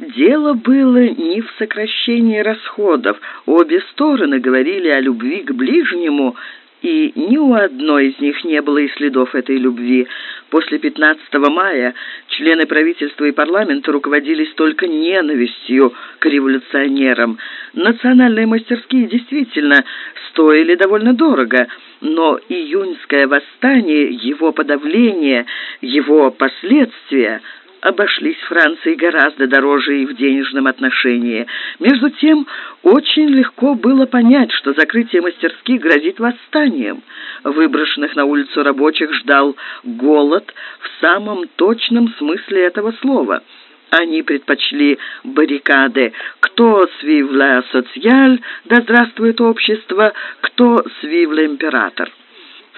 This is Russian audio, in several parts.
Дело было не в сокращении расходов. Обе стороны говорили о любви к ближнему, и ни у одной из них не было и следов этой любви. После 15 мая члены правительства и парламента руководились только ненавистью к революционерам. Национальные мастерские действительно стоили довольно дорого, но июньское восстание, его подавление, его последствия – обошлись Франции гораздо дороже и в денежном отношении. Между тем, очень легко было понять, что закрытие мастерских грозит восстанием. Выброшенных на улицу рабочих ждал голод в самом точном смысле этого слова. Они предпочли баррикады. Кто свивля социаль, да здравствует общество, кто свивля император.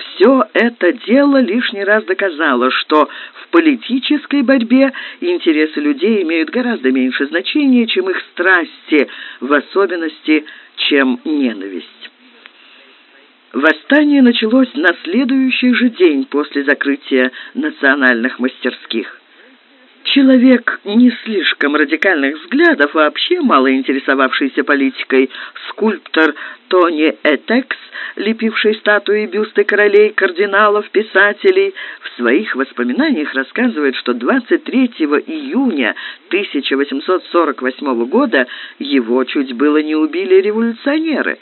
Все это дело лишний раз доказало, что в политической борьбе интересы людей имеют гораздо меньше значения, чем их страсти, в особенности, чем ненависть. Восстание началось на следующий же день после закрытия национальных мастерских. Человек не слишком радикальных взглядов, вообще мало интересовавшийся политикой, скульптор Тони Этекс, лепивший статуи бюсты королей, кардиналов, писателей, в своих воспоминаниях рассказывает, что 23 июня 1848 года его чуть было не убили революционеры.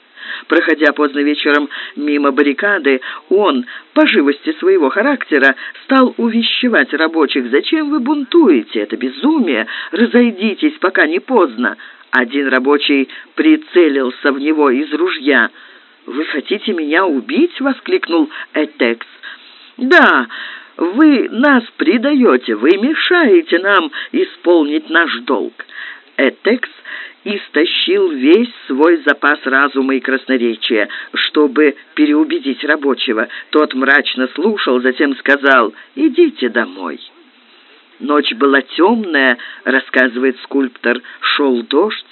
Проходя поздно вечером мимо баррикады, он, по живости своего характера, стал увещевать рабочих. «Зачем вы бунтуете? Это безумие! Разойдитесь, пока не поздно!» Один рабочий прицелился в него из ружья. «Вы хотите меня убить?» — воскликнул Этекс. «Да, вы нас предаете, вы мешаете нам исполнить наш долг». Этекс истощил весь свой запас разума и красноречия, чтобы переубедить рабочего. Тот мрачно слушал, затем сказал «Идите домой». Ночь была темная, рассказывает скульптор. Шел дождь.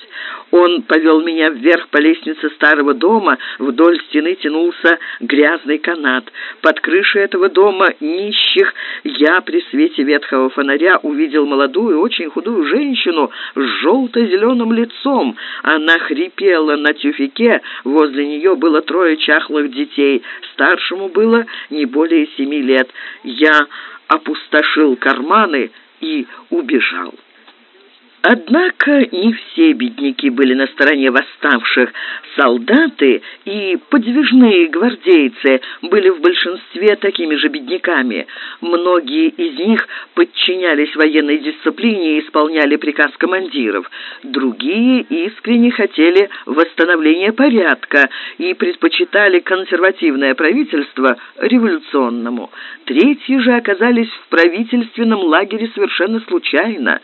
Он повел меня вверх по лестнице старого дома. Вдоль стены тянулся грязный канат. Под крышей этого дома нищих я при свете ветхого фонаря увидел молодую, очень худую женщину с желто-зеленым лицом. Она хрипела на тюфике. Возле нее было трое чахлых детей. Старшему было не более семи лет. Я опустошил карманы и убежал. Однако не все бедняки были на стороне восставших. Солдаты и подвижные гвардейцы были в большинстве такими же бедняками. Многие из них подчинялись военной дисциплине и исполняли приказ командиров. Другие искренне хотели восстановления порядка и предпочитали консервативное правительство революционному. Третьи же оказались в правительственном лагере совершенно случайно.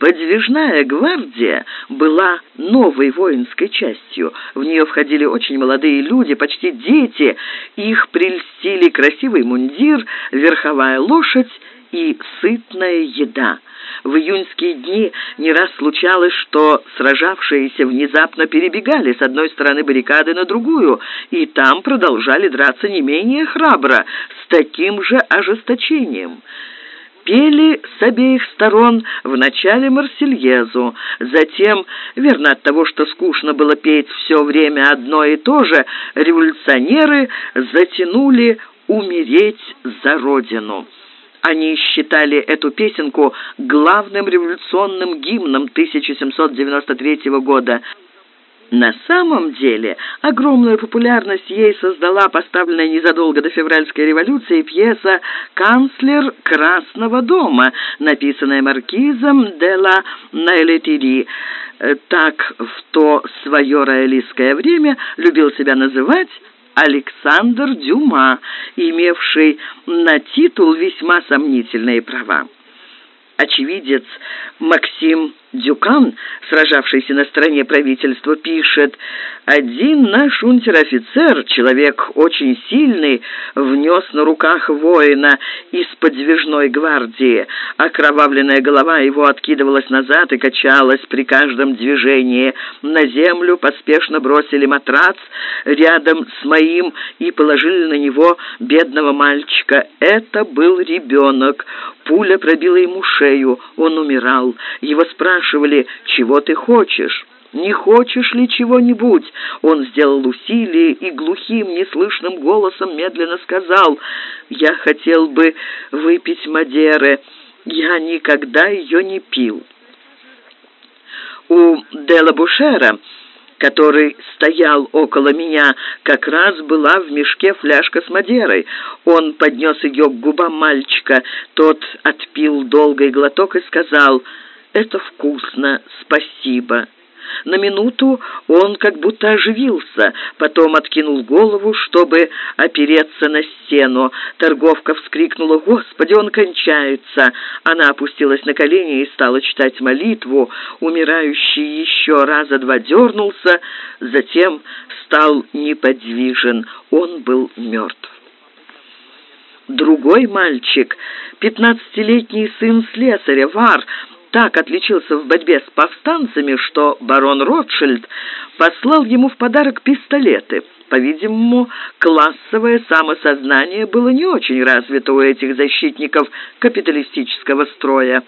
Подвижная гвардия была новой воинской частью. В нее входили очень молодые люди, почти дети. Их прельстили красивый мундир, верховая лошадь и сытная еда. В июньские дни не раз случалось, что сражавшиеся внезапно перебегали с одной стороны баррикады на другую, и там продолжали драться не менее храбро, с таким же ожесточением пели с обеих сторон в начале Марсельезу. Затем, верно от того, что скучно было петь все время одно и то же, революционеры затянули «Умереть за Родину». Они считали эту песенку главным революционным гимном 1793 года – на самом деле, огромную популярность ей создала поставленная незадолго до февральской революции пьеса «Канцлер Красного дома», написанная маркизом де ла Найлетири. Так в то свое роялистское время любил себя называть Александр Дюма, имевший на титул весьма сомнительные права. Очевидец Максим Дюкан, сражавшийся на стороне правительства, пишет «Один наш унтер-офицер, человек очень сильный, внес на руках воина из подвижной гвардии. Окровавленная голова его откидывалась назад и качалась при каждом движении. На землю поспешно бросили матрац рядом с моим и положили на него бедного мальчика. Это был ребенок. Пуля пробила ему шею, он умирал. Его спрашивали, спрашивали «Чего ты хочешь?» «Не хочешь ли чего-нибудь?» Он сделал усилие и глухим, неслышным голосом медленно сказал «Я хотел бы выпить Мадеры. Я никогда ее не пил». У Дела Бушера который стоял около меня, как раз была в мешке фляжка с Мадерой. Он поднес ее к губам мальчика. Тот отпил долгий глоток и сказал «Это вкусно, спасибо». На минуту он как будто оживился, потом откинул голову, чтобы опереться на стену. Торговка вскрикнула «Господи, он кончается!» Она опустилась на колени и стала читать молитву. Умирающий еще раза два дернулся, затем стал неподвижен. Он был мертв. Другой мальчик, пятнадцатилетний сын слесаря, Вар, так отличился в борьбе с повстанцами, что барон Ротшильд послал ему в подарок пистолеты. По-видимому, классовое самосознание было не очень развито у этих защитников капиталистического строя.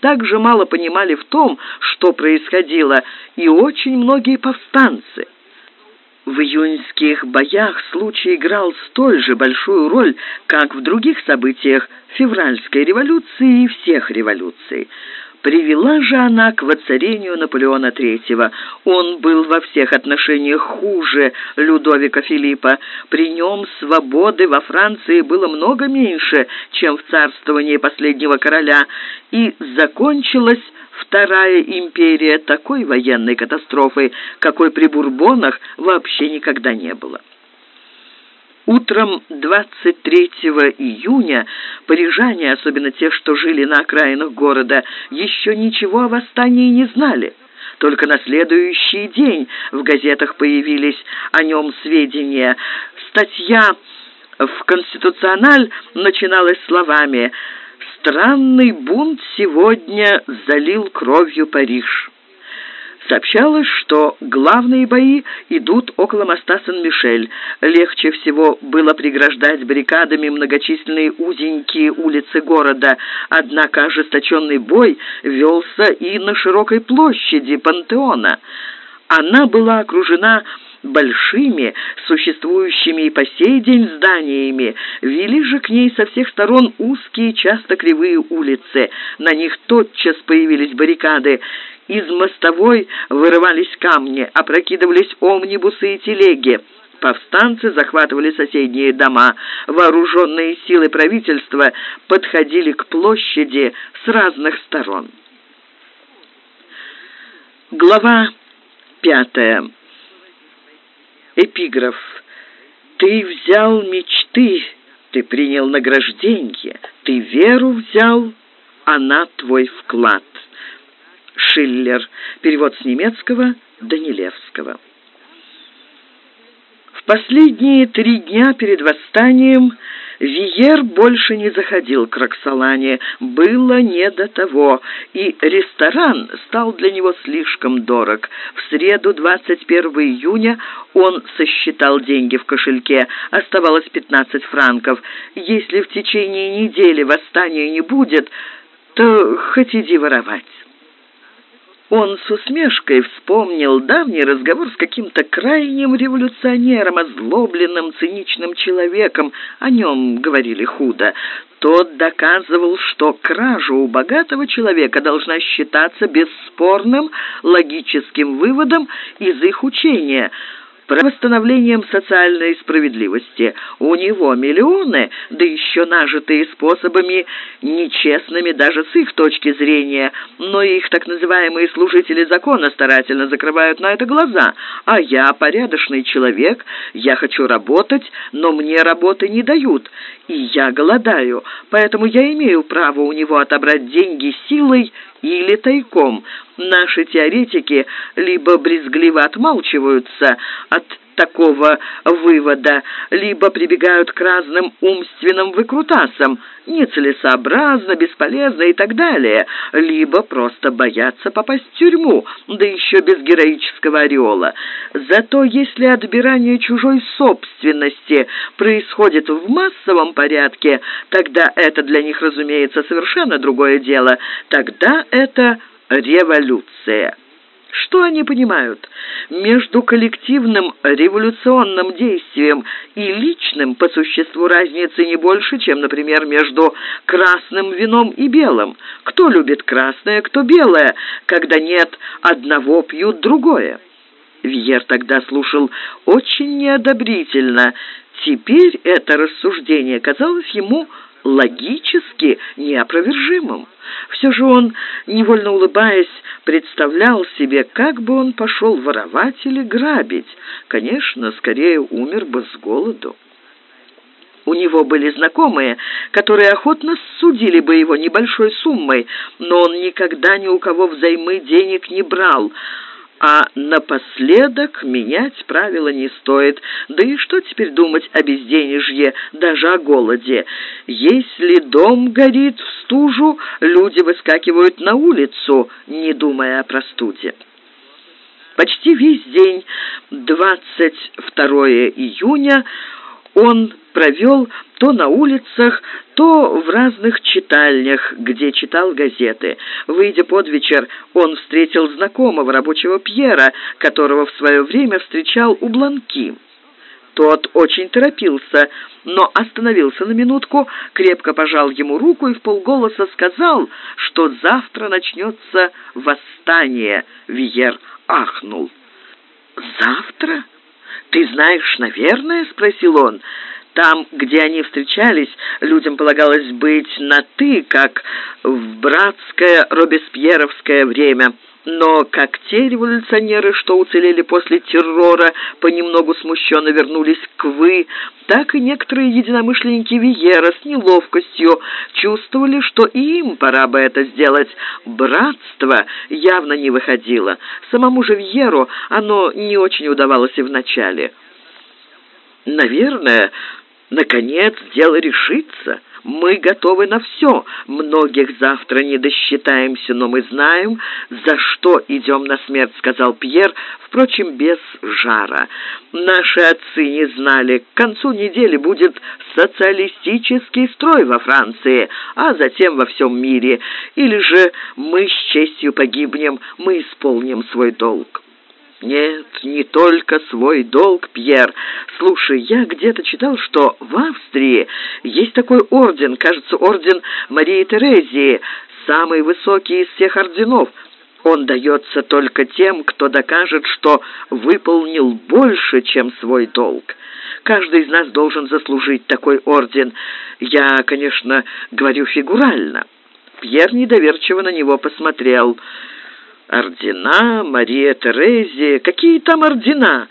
Также мало понимали в том, что происходило, и очень многие повстанцы. В июньских боях случай играл столь же большую роль, как в других событиях февральской революции и всех революций. Привела же она к воцарению Наполеона III. Он был во всех отношениях хуже Людовика Филиппа. При нем свободы во Франции было много меньше, чем в царствовании последнего короля, и закончилась Вторая империя такой военной катастрофой, какой при Бурбонах вообще никогда не было. Утром 23 июня парижане, особенно те, что жили на окраинах города, еще ничего о восстании не знали. Только на следующий день в газетах появились о нем сведения. Статья в «Конституциональ» начиналась словами «Странный бунт сегодня залил кровью Париж». Сообщалось, что главные бои идут около моста Сан-Мишель. Легче всего было преграждать баррикадами многочисленные узенькие улицы города. Однако ожесточенный бой велся и на широкой площади Пантеона. Она была окружена большими, существующими и по сей день зданиями, вели же к ней со всех сторон узкие, часто кривые улицы. На них тотчас появились баррикады. Из мостовой вырывались камни, опрокидывались омнибусы и телеги. Повстанцы захватывали соседние дома. Вооруженные силы правительства подходили к площади с разных сторон. Глава пятая. Эпиграф. «Ты взял мечты, ты принял награждение, ты веру взял, она твой вклад». Шиллер. Перевод с немецкого Данилевского. В последние три дня перед восстанием Виер больше не заходил к Роксолане, было не до того, и ресторан стал для него слишком дорог. В среду, 21 июня, он сосчитал деньги в кошельке, оставалось 15 франков. Если в течение недели восстания не будет, то хоть иди воровать. Он с усмешкой вспомнил давний разговор с каким-то крайним революционером, озлобленным, циничным человеком. О нем говорили худо. Тот доказывал, что кража у богатого человека должна считаться бесспорным логическим выводом из их учения – восстановлением социальной справедливости. У него миллионы, да еще нажитые способами нечестными даже с их точки зрения, но их так называемые служители закона старательно закрывают на это глаза. А я порядочный человек, я хочу работать, но мне работы не дают, и я голодаю, поэтому я имею право у него отобрать деньги силой или тайком. Наши теоретики либо брезгливо отмалчиваются от такого вывода, либо прибегают к разным умственным выкрутасам, нецелесообразно, бесполезно и так далее, либо просто боятся попасть в тюрьму, да еще без героического ореола. Зато если отбирание чужой собственности происходит в массовом порядке, тогда это для них, разумеется, совершенно другое дело. Тогда это революция. Что они понимают? Между коллективным революционным действием и личным по существу разницы не больше, чем, например, между красным вином и белым. Кто любит красное, кто белое, когда нет одного пьют другое. Вьер тогда слушал очень неодобрительно. Теперь это рассуждение казалось ему логически неопровержимым. Все же он, невольно улыбаясь, представлял себе, как бы он пошел воровать или грабить. Конечно, скорее умер бы с голоду. У него были знакомые, которые охотно судили бы его небольшой суммой, но он никогда ни у кого взаймы денег не брал – а напоследок менять правила не стоит. Да и что теперь думать о безденежье, даже о голоде? Если дом горит в стужу, люди выскакивают на улицу, не думая о простуде. Почти весь день, 22 июня, он провел то на улицах, то в разных читальнях, где читал газеты. Выйдя под вечер, он встретил знакомого рабочего Пьера, которого в свое время встречал у Бланки. Тот очень торопился, но остановился на минутку, крепко пожал ему руку и в полголоса сказал, что завтра начнется восстание. Виер ахнул. «Завтра?» «Ты знаешь, наверное?» — спросил он. Там, где они встречались, людям полагалось быть на «ты», как в братское робеспьеровское время. Но как те революционеры, что уцелели после террора, понемногу смущенно вернулись к «вы», так и некоторые единомышленники Виера с неловкостью чувствовали, что и им пора бы это сделать. Братство явно не выходило. Самому же Вьеру оно не очень удавалось и вначале. «Наверное, Наконец дело решится. Мы готовы на все. Многих завтра не досчитаемся, но мы знаем, за что идем на смерть», — сказал Пьер, впрочем, без жара. «Наши отцы не знали. К концу недели будет социалистический строй во Франции, а затем во всем мире. Или же мы с честью погибнем, мы исполним свой долг». «Нет, не только свой долг, Пьер. Слушай, я где-то читал, что в Австрии есть такой орден, кажется, орден Марии Терезии, самый высокий из всех орденов. Он дается только тем, кто докажет, что выполнил больше, чем свой долг. Каждый из нас должен заслужить такой орден. Я, конечно, говорю фигурально». Пьер недоверчиво на него посмотрел – «Ордена, Мария Терезия, какие там ордена?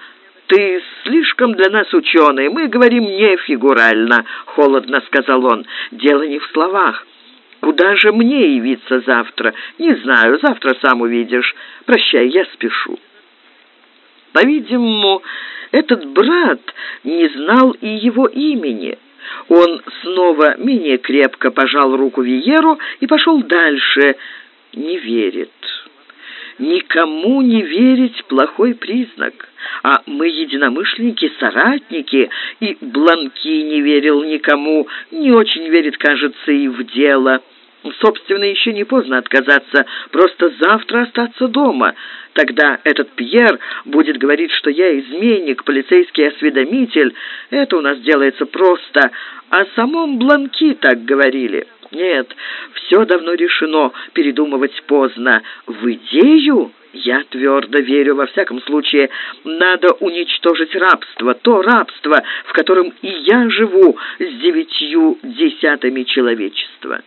Ты слишком для нас ученый, мы говорим не фигурально», — холодно сказал он. «Дело не в словах. Куда же мне явиться завтра? Не знаю, завтра сам увидишь. Прощай, я спешу». По-видимому, этот брат не знал и его имени. Он снова менее крепко пожал руку Виеру и пошел дальше. Не верит. Никому не верить – плохой признак. А мы единомышленники, соратники, и Бланки не верил никому, не очень верит, кажется, и в дело. Собственно, еще не поздно отказаться, просто завтра остаться дома. Тогда этот Пьер будет говорить, что я изменник, полицейский осведомитель. Это у нас делается просто. О самом Бланки так говорили». Нет, все давно решено, передумывать поздно. В идею я твердо верю, во всяком случае, надо уничтожить рабство, то рабство, в котором и я живу с девятью десятыми человечества.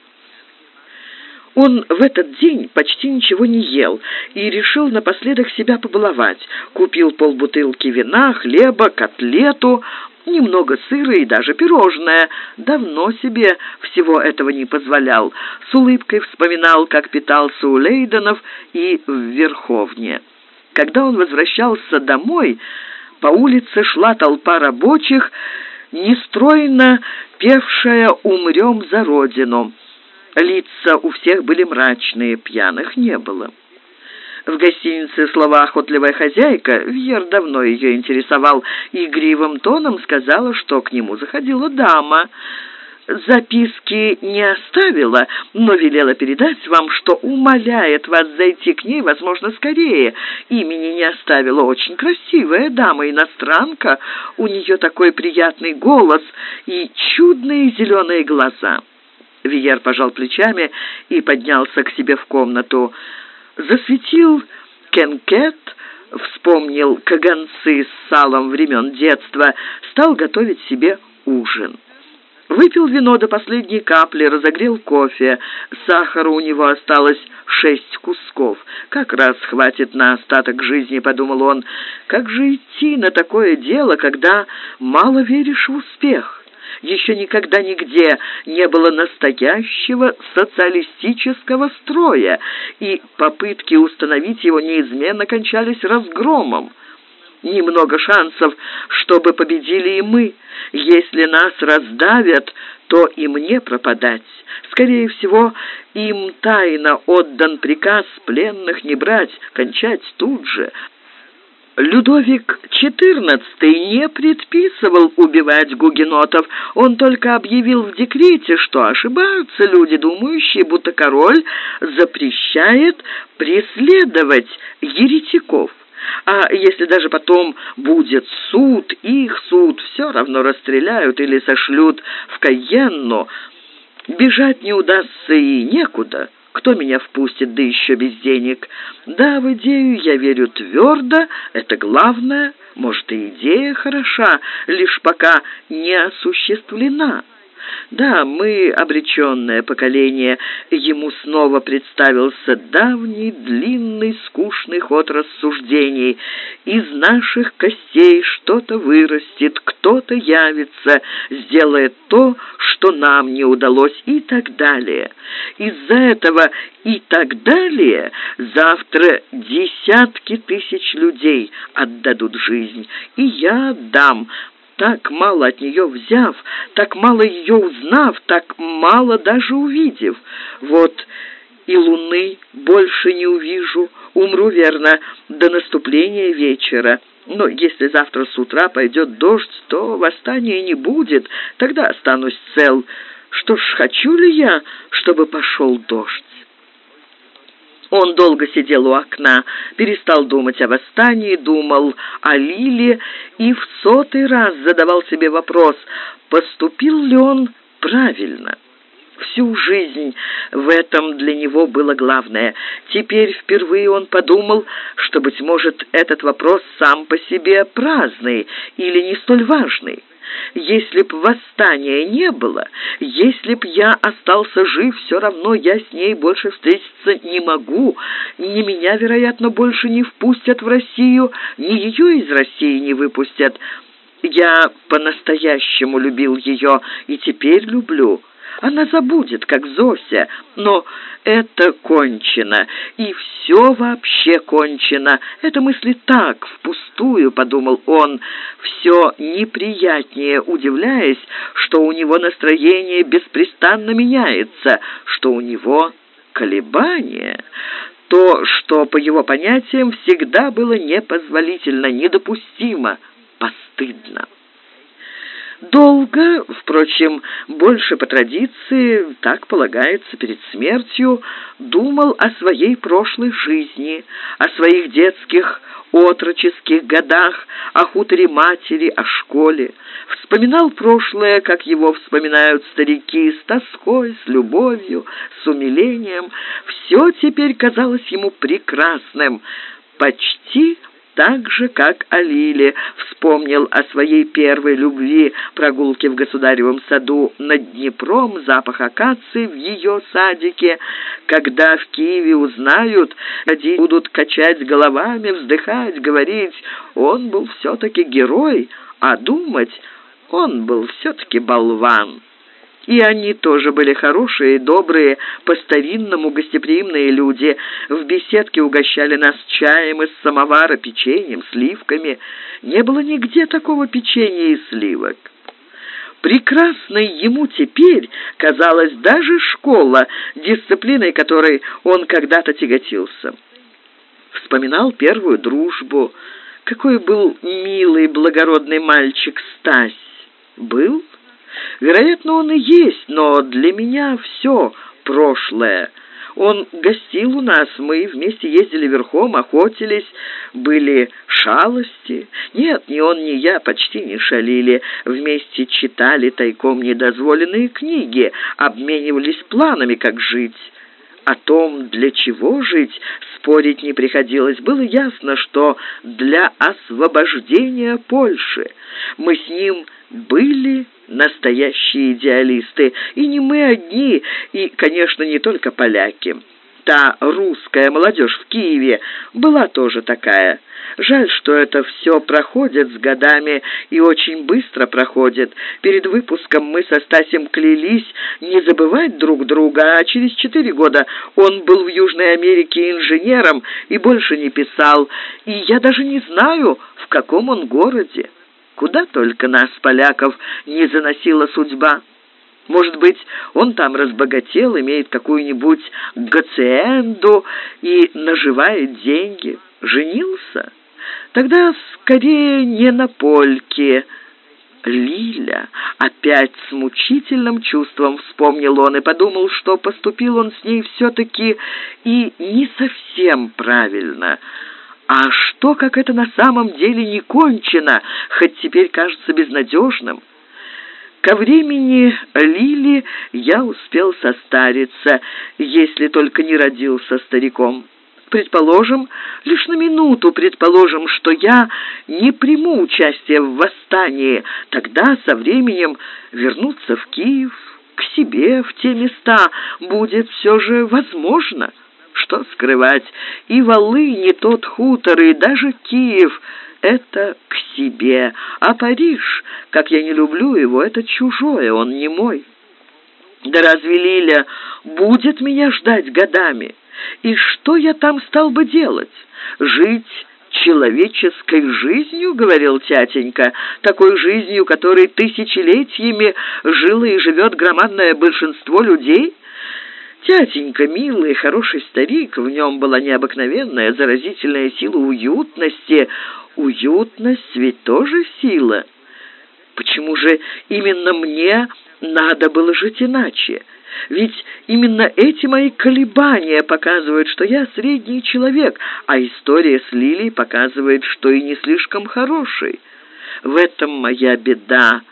Он в этот день почти ничего не ел и решил напоследок себя побаловать. Купил полбутылки вина, хлеба, котлету, немного сыра и даже пирожное. Давно себе всего этого не позволял. С улыбкой вспоминал, как питался у Лейденов и в Верховне. Когда он возвращался домой, по улице шла толпа рабочих, нестройно певшая «Умрем за Родину». Лица у всех были мрачные, пьяных не было. В гостинице слова «охотливая хозяйка» Вьер давно ее интересовал, игривым тоном сказала, что к нему заходила дама. записки не оставила, но велела передать вам, что умоляет вас зайти к ней, возможно, скорее. Имени не оставила. Очень красивая дама, иностранка. У нее такой приятный голос и чудные зеленые глаза». Виер пожал плечами и поднялся к себе в комнату. Засветил кенкет, вспомнил каганцы с салом времен детства, стал готовить себе ужин. Выпил вино до последней капли, разогрел кофе. Сахара у него осталось шесть кусков. Как раз хватит на остаток жизни, подумал он. Как же идти на такое дело, когда мало веришь в успех? Еще никогда нигде не было настоящего социалистического строя, и попытки установить его неизменно кончались разгромом. Немного шансов, чтобы победили и мы. Если нас раздавят, то и мне пропадать. Скорее всего, им тайно отдан приказ пленных не брать, кончать тут же. Людовик XIV не предписывал убивать гугенотов, он только объявил в декрете, что ошибаются люди, думающие, будто король запрещает преследовать еретиков. А если даже потом будет суд, их суд, все равно расстреляют или сошлют в Кайенну, бежать не удастся и некуда». Кто меня впустит, да еще без денег? Да, в идею я верю твердо, это главное. Может, и идея хороша, лишь пока не осуществлена». Да, мы обреченное поколение. Ему снова представился давний, длинный, скучный ход рассуждений. Из наших костей что-то вырастет, кто-то явится, сделает то, что нам не удалось и так далее. Из-за этого и так далее завтра десятки тысяч людей отдадут жизнь, и я отдам, так мало от нее взяв, так мало ее узнав, так мало даже увидев. Вот и луны больше не увижу, умру, верно, до наступления вечера. Но если завтра с утра пойдет дождь, то восстания не будет, тогда останусь цел. Что ж, хочу ли я, чтобы пошел дождь? Он долго сидел у окна, перестал думать о восстании, думал о Лиле и в сотый раз задавал себе вопрос, поступил ли он правильно. Всю жизнь в этом для него было главное. Теперь впервые он подумал, что, быть может, этот вопрос сам по себе праздный или не столь важный. Если б восстания не было, если б я остался жив, все равно я с ней больше встретиться не могу. Ни меня, вероятно, больше не впустят в Россию, ни ее из России не выпустят. Я по-настоящему любил ее и теперь люблю. Она забудет, как Зося, но это кончено, и все вообще кончено. Это мысли так, впустую, подумал он, все неприятнее удивляясь, что у него настроение беспрестанно меняется, что у него колебания. То, что, по его понятиям, всегда было непозволительно, недопустимо, постыдно. Долго, впрочем, больше по традиции, так полагается перед смертью, думал о своей прошлой жизни, о своих детских отроческих годах, о хуторе матери, о школе. Вспоминал прошлое, как его вспоминают старики, с тоской, с любовью, с умилением. Все теперь казалось ему прекрасным, почти так же, как о Лиле, вспомнил о своей первой любви, прогулке в государевом саду над Днепром, запах акации в ее садике. Когда в Киеве узнают, они будут качать головами, вздыхать, говорить, он был все-таки герой, а думать, он был все-таки болван. И они тоже были хорошие, добрые, по-старинному гостеприимные люди. В беседке угощали нас чаем из самовара, печеньем, сливками. Не было нигде такого печенья и сливок. Прекрасной ему теперь казалась даже школа, дисциплиной которой он когда-то тяготился. Вспоминал первую дружбу. Какой был милый, благородный мальчик Стась. Был? Вероятно, он и есть, но для меня все прошлое. Он гостил у нас, мы вместе ездили верхом, охотились, были шалости. Нет, ни он, ни я почти не шалили. Вместе читали тайком недозволенные книги, обменивались планами, как жить. О том, для чего жить, спорить не приходилось. Было ясно, что для освобождения Польши мы с ним были настоящие идеалисты, и не мы одни, и, конечно, не только поляки. Та русская молодежь в Киеве была тоже такая. Жаль, что это все проходит с годами и очень быстро проходит. Перед выпуском мы со Стасем клялись не забывать друг друга, а через четыре года он был в Южной Америке инженером и больше не писал. И я даже не знаю, в каком он городе. Куда только нас, поляков, не заносила судьба. Может быть, он там разбогател, имеет какую-нибудь гациенду и наживает деньги. Женился? Тогда скорее не на польке. Лиля. Опять с мучительным чувством вспомнил он и подумал, что поступил он с ней все-таки и не совсем правильно – а что, как это на самом деле не кончено, хоть теперь кажется безнадежным? Ко времени Лили я успел состариться, если только не родился стариком. Предположим, лишь на минуту предположим, что я не приму участие в восстании, тогда со временем вернуться в Киев, к себе, в те места будет все же возможно». Что скрывать, и Валы не тот хутор, и даже Киев — это к себе, а Париж, как я не люблю его, это чужое, он не мой. Да разве Лиля будет меня ждать годами? И что я там стал бы делать? Жить человеческой жизнью, — говорил тятенька, — такой жизнью, которой тысячелетиями жило и живет громадное большинство людей — Тятенька, милый, хороший старик, в нем была необыкновенная, заразительная сила уютности. Уютность ведь тоже сила. Почему же именно мне надо было жить иначе? Ведь именно эти мои колебания показывают, что я средний человек, а история с Лилией показывает, что и не слишком хороший. В этом моя беда.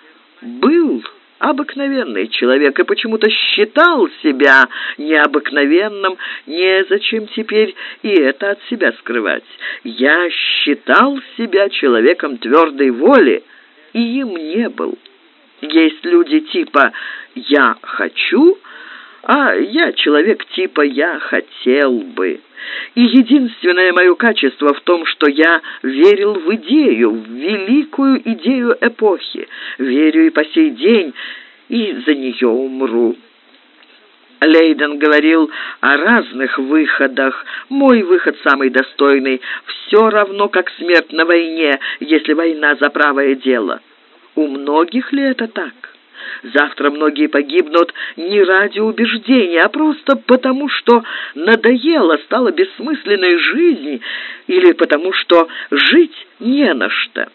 Был обыкновенный человек и почему-то считал себя необыкновенным, незачем теперь и это от себя скрывать. Я считал себя человеком твердой воли, и им не был. Есть люди типа «я хочу», а я человек типа «я хотел бы». И единственное мое качество в том, что я верил в идею, в великую идею эпохи. Верю и по сей день, и за нее умру. Лейден говорил о разных выходах. Мой выход самый достойный. Все равно, как смерть на войне, если война за правое дело. У многих ли это так? Завтра многие погибнут не ради убеждения, а просто потому, что надоело, стала бессмысленной жизнь, или потому, что жить не на что.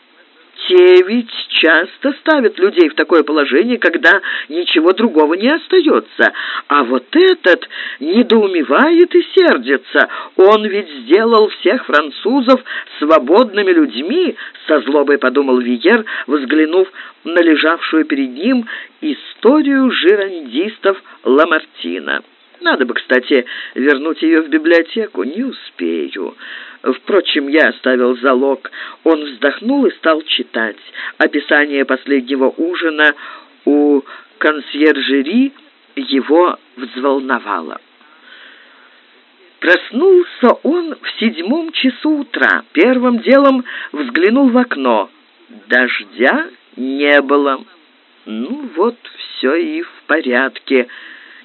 Те ведь часто ставят людей в такое положение, когда ничего другого не остается. А вот этот недоумевает и сердится. Он ведь сделал всех французов свободными людьми, со злобой подумал Виер, взглянув на лежавшую перед ним историю жирандистов Ламартина. Надо бы, кстати, вернуть ее в библиотеку. Не успею. Впрочем, я оставил залог. Он вздохнул и стал читать. Описание последнего ужина у консьержери его взволновало. Проснулся он в седьмом часу утра. Первым делом взглянул в окно. Дождя не было. Ну вот, все и в порядке.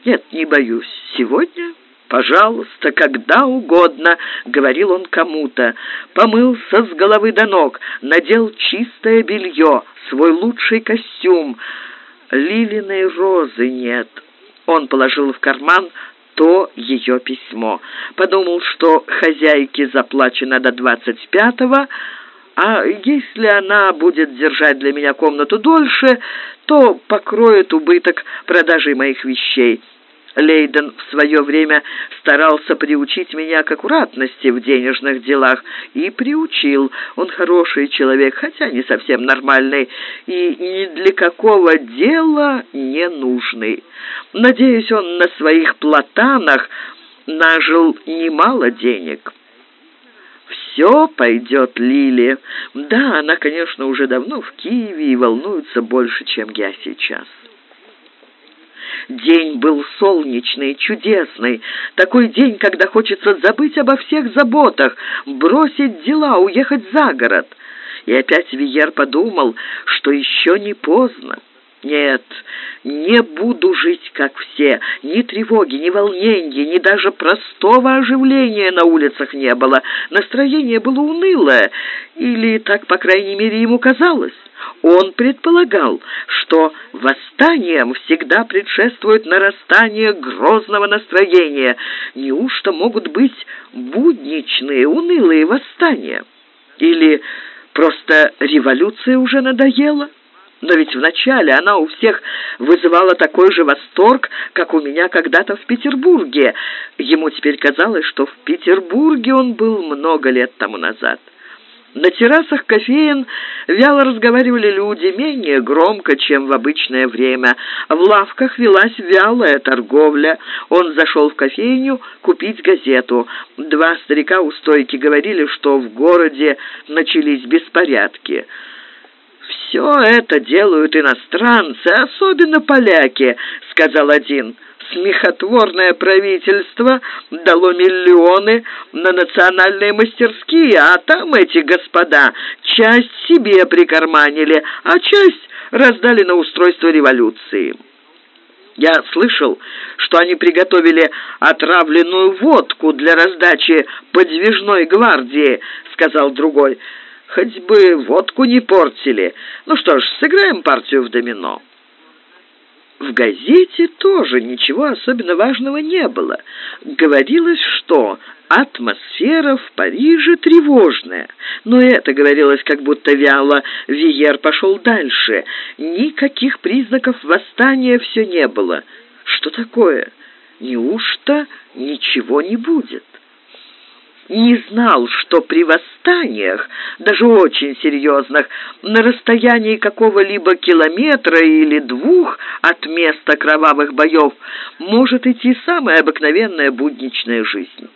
Нет, не боюсь. Сегодня «Пожалуйста, когда угодно», — говорил он кому-то. Помылся с головы до ног, надел чистое белье, свой лучший костюм. Лилиной розы нет. Он положил в карман то ее письмо. Подумал, что хозяйке заплачено до двадцать пятого, а если она будет держать для меня комнату дольше, то покроет убыток продажи моих вещей». Лейден в свое время старался приучить меня к аккуратности в денежных делах. И приучил. Он хороший человек, хотя не совсем нормальный. И ни для какого дела не нужный. Надеюсь, он на своих платанах нажил немало денег». «Все пойдет Лили. Да, она, конечно, уже давно в Киеве и волнуется больше, чем я сейчас». День был солнечный, чудесный. Такой день, когда хочется забыть обо всех заботах, бросить дела, уехать за город. И опять Виер подумал, что еще не поздно. Нет, не буду жить, как все. Ни тревоги, ни волнения, ни даже простого оживления на улицах не было. Настроение было унылое, или так, по крайней мере, ему казалось. Он предполагал, что восстанием всегда предшествует нарастание грозного настроения. Неужто могут быть будничные, унылые восстания? Или просто революция уже надоела? Но ведь вначале она у всех вызывала такой же восторг, как у меня когда-то в Петербурге. Ему теперь казалось, что в Петербурге он был много лет тому назад. На террасах кофеин вяло разговаривали люди, менее громко, чем в обычное время. В лавках велась вялая торговля. Он зашел в кофейню купить газету. Два старика у стойки говорили, что в городе начались беспорядки. «Все это делают иностранцы, особенно поляки», — сказал один смехотворное правительство дало миллионы на национальные мастерские, а там эти господа часть себе прикарманили, а часть раздали на устройство революции. Я слышал, что они приготовили отравленную водку для раздачи подвижной гвардии, сказал другой. Хоть бы водку не портили. Ну что ж, сыграем партию в домино. В газете тоже ничего особенно важного не было. Говорилось, что атмосфера в Париже тревожная. Но это говорилось как будто вяло. Виер пошел дальше. Никаких признаков восстания все не было. Что такое? Неужто ничего не будет? Не знал, что при восстаниях, даже очень серьезных, на расстоянии какого-либо километра или двух от места кровавых боев может идти самая обыкновенная будничная жизнь.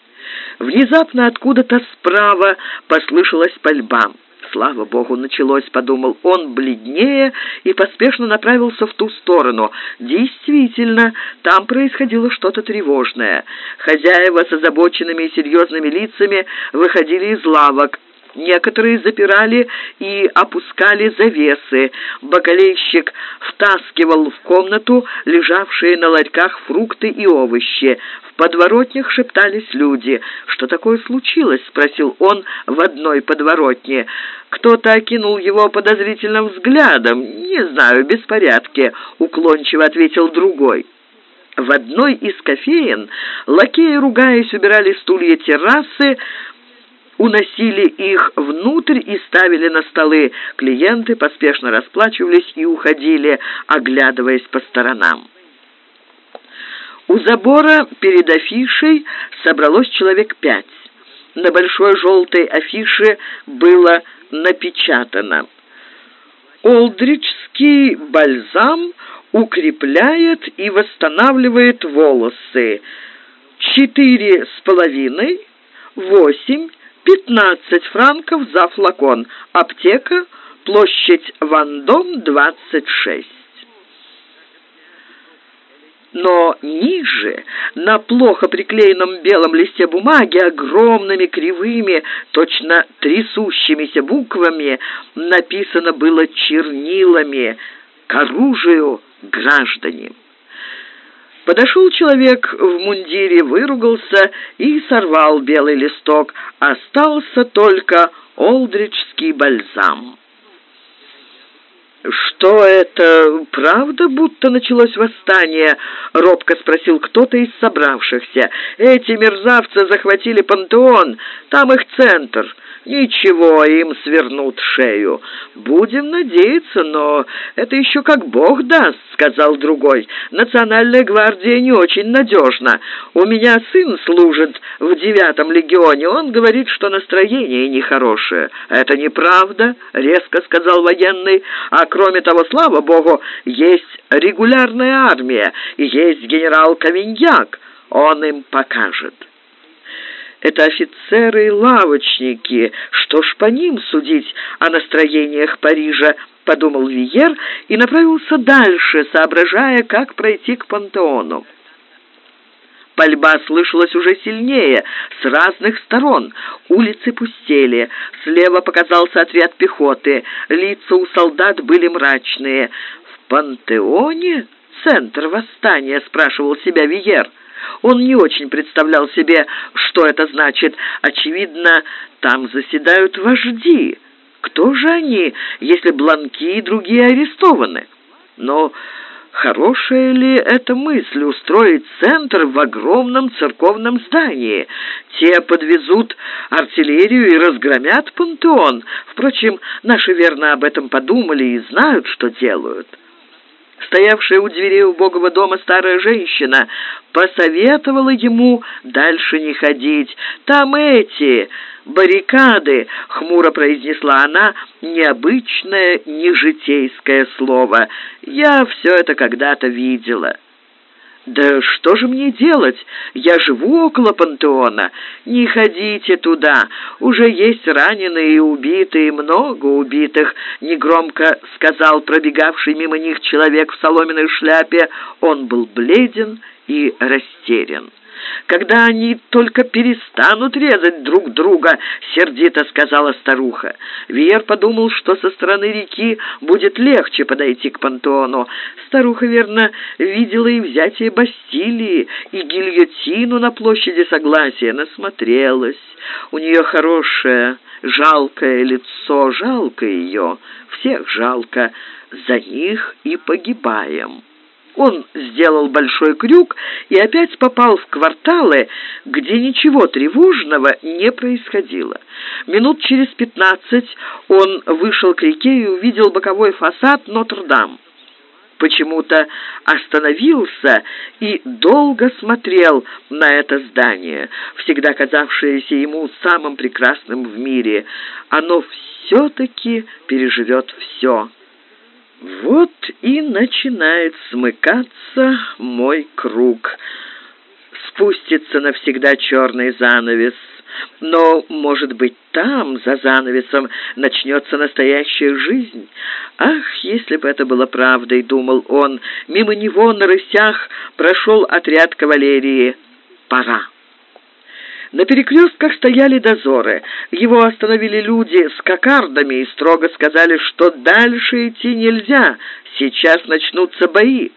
Внезапно откуда-то справа послышалась пальба. «Слава Богу, началось», — подумал он, бледнее, и поспешно направился в ту сторону. Действительно, там происходило что-то тревожное. Хозяева с озабоченными и серьезными лицами выходили из лавок, Некоторые запирали и опускали завесы. Бакалейщик втаскивал в комнату лежавшие на ларьках фрукты и овощи. В подворотнях шептались люди. «Что такое случилось?» — спросил он в одной подворотне. Кто-то окинул его подозрительным взглядом. «Не знаю, беспорядки», — уклончиво ответил другой. В одной из кофеен лакеи, ругаясь, убирали стулья террасы, уносили их внутрь и ставили на столы. Клиенты поспешно расплачивались и уходили, оглядываясь по сторонам. У забора перед афишей собралось человек пять. На большой желтой афише было напечатано «Олдриджский бальзам укрепляет и восстанавливает волосы. Четыре с половиной, восемь, Пятнадцать франков за флакон. Аптека, площадь Вандом, двадцать шесть. Но ниже, на плохо приклеенном белом листе бумаги, огромными кривыми, точно трясущимися буквами, написано было чернилами «К оружию, граждане». Подошел человек в мундире, выругался и сорвал белый листок. Остался только олдриджский бальзам. «Что это, правда, будто началось восстание?» — робко спросил кто-то из собравшихся. «Эти мерзавцы захватили пантеон, там их центр. Ничего, им свернут шею. Будем надеяться, но это еще как Бог даст, сказал другой. Национальная гвардия не очень надежна. У меня сын служит в девятом легионе. Он говорит, что настроение нехорошее. Это неправда, резко сказал военный. А кроме того, слава Богу, есть регулярная армия и есть генерал Кавиньяк. Он им покажет. Это офицеры и лавочники. Что ж по ним судить о настроениях Парижа?» — подумал Виер и направился дальше, соображая, как пройти к пантеону. Пальба слышалась уже сильнее, с разных сторон. Улицы пустели. Слева показался отряд пехоты. Лица у солдат были мрачные. «В пантеоне? Центр восстания?» — спрашивал себя Виер. Он не очень представлял себе, что это значит. Очевидно, там заседают вожди. Кто же они, если Бланки и другие арестованы? Но хорошая ли эта мысль устроить центр в огромном церковном здании? Те подвезут артиллерию и разгромят пантеон. Впрочем, наши верно об этом подумали и знают, что делают. Стоявшая у дверей убогого дома старая женщина посоветовала ему дальше не ходить. «Там эти баррикады», — хмуро произнесла она, необычное, нежитейское слово. «Я все это когда-то видела». «Да что же мне делать? Я живу около пантеона. Не ходите туда. Уже есть раненые и убитые, много убитых», — негромко сказал пробегавший мимо них человек в соломенной шляпе. Он был бледен и растерян. «Когда они только перестанут резать друг друга», — сердито сказала старуха. Виер подумал, что со стороны реки будет легче подойти к пантеону. Старуха, верно, видела и взятие Бастилии, и гильотину на площади Согласия, насмотрелась. У нее хорошее, жалкое лицо, жалко ее, всех жалко, за них и погибаем». Он сделал большой крюк и опять попал в кварталы, где ничего тревожного не происходило. Минут через пятнадцать он вышел к реке и увидел боковой фасад Нотр-Дам. Почему-то остановился и долго смотрел на это здание, всегда казавшееся ему самым прекрасным в мире. Оно все-таки переживет все. Вот и начинает смыкаться мой круг. Спустится навсегда черный занавес. Но, может быть, там, за занавесом, начнется настоящая жизнь. Ах, если бы это было правдой, думал он, мимо него на рысях прошел отряд кавалерии. Пора. На перекрестках стояли дозоры. Его остановили люди с кокардами и строго сказали, что дальше идти нельзя. Сейчас начнутся бои.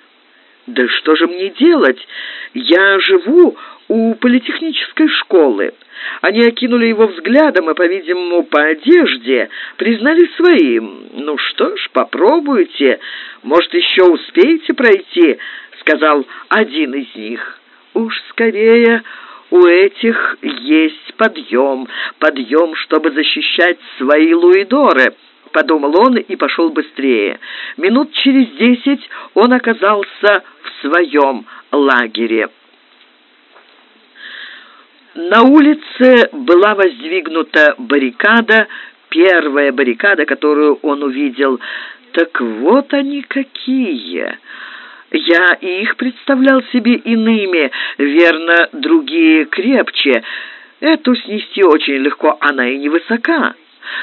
Да что же мне делать? Я живу у политехнической школы. Они окинули его взглядом и, по-видимому, по одежде признали своим. «Ну что ж, попробуйте. Может, еще успеете пройти?» — сказал один из них. «Уж скорее у этих есть подъем, подъем, чтобы защищать свои луидоры» подумал он и пошел быстрее. Минут через десять он оказался в своем лагере. На улице была воздвигнута баррикада, первая баррикада, которую он увидел. Так вот они какие! Я и их представлял себе иными, верно, другие крепче. Эту снести очень легко, она и невысока.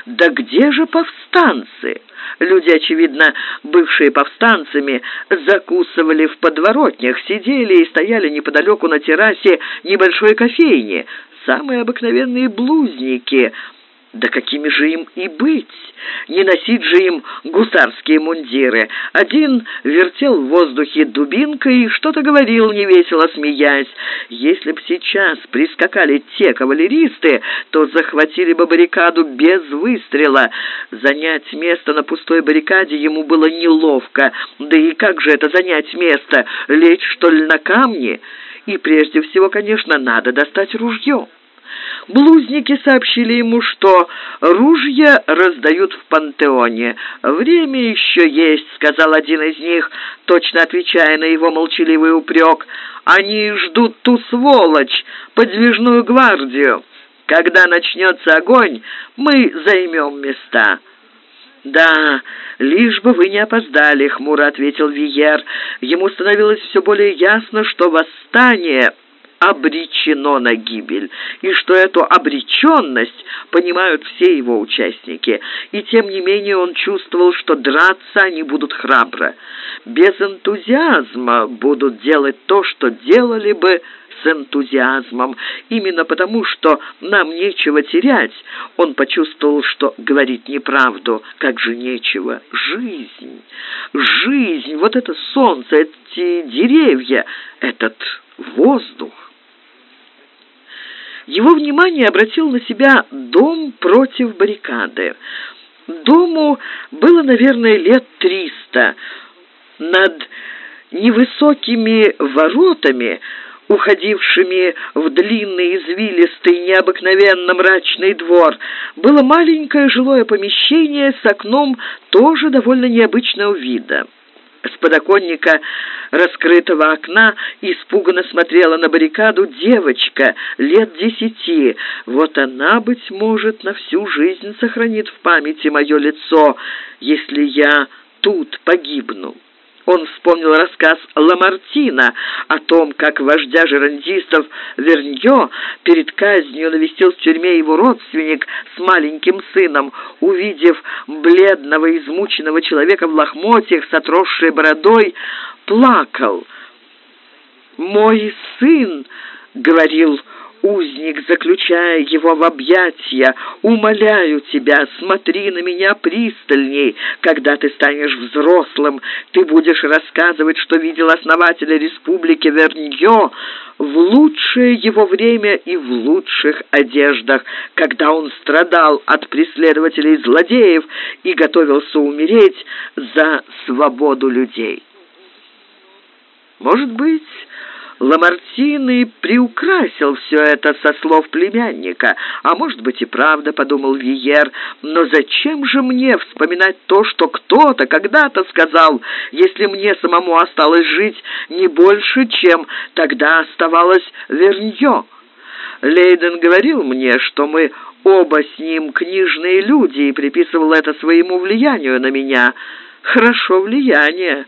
Да где же повстанцы? Люди, очевидно, бывшие повстанцами, закусывали в подворотнях, сидели и стояли неподалеку на террасе небольшой кофейни. Самые обыкновенные блузники — да какими же им и быть? Не носить же им гусарские мундиры. Один вертел в воздухе дубинкой и что-то говорил, невесело смеясь. Если б сейчас прискакали те кавалеристы, то захватили бы баррикаду без выстрела. Занять место на пустой баррикаде ему было неловко. Да и как же это занять место? Лечь, что ли, на камни? И прежде всего, конечно, надо достать ружье. Блузники сообщили ему, что ружья раздают в пантеоне. «Время еще есть», — сказал один из них, точно отвечая на его молчаливый упрек. «Они ждут ту сволочь, подвижную гвардию. Когда начнется огонь, мы займем места». «Да, лишь бы вы не опоздали», — хмуро ответил Виер. Ему становилось все более ясно, что восстание обречено на гибель, и что эту обреченность понимают все его участники. И тем не менее он чувствовал, что драться они будут храбро. Без энтузиазма будут делать то, что делали бы с энтузиазмом. Именно потому, что нам нечего терять, он почувствовал, что говорит неправду. Как же нечего? Жизнь! Жизнь! Вот это солнце, эти деревья, этот воздух. Его внимание обратил на себя дом против баррикады. Дому было, наверное, лет триста. Над невысокими воротами, уходившими в длинный, извилистый, необыкновенно мрачный двор, было маленькое жилое помещение с окном тоже довольно необычного вида. С подоконника раскрытого окна испуганно смотрела на баррикаду девочка лет десяти. Вот она, быть может, на всю жизнь сохранит в памяти мое лицо, если я тут погибну. Он вспомнил рассказ Ламартина о том, как вождя жерандистов Верньо перед казнью навестил в тюрьме его родственник с маленьким сыном. Увидев бледного, измученного человека в лохмотьях с отросшей бородой, плакал. «Мой сын!» — говорил узник, заключая его в объятия, умоляю тебя, смотри на меня пристальней. Когда ты станешь взрослым, ты будешь рассказывать, что видел основателя республики Верньо в лучшее его время и в лучших одеждах, когда он страдал от преследователей злодеев и готовился умереть за свободу людей. Может быть, Ламартины приукрасил все это со слов племянника. А может быть и правда, подумал Виер, но зачем же мне вспоминать то, что кто-то когда-то сказал, если мне самому осталось жить не больше, чем тогда оставалось Вернье? Лейден говорил мне, что мы оба с ним книжные люди и приписывал это своему влиянию на меня. Хорошо влияние.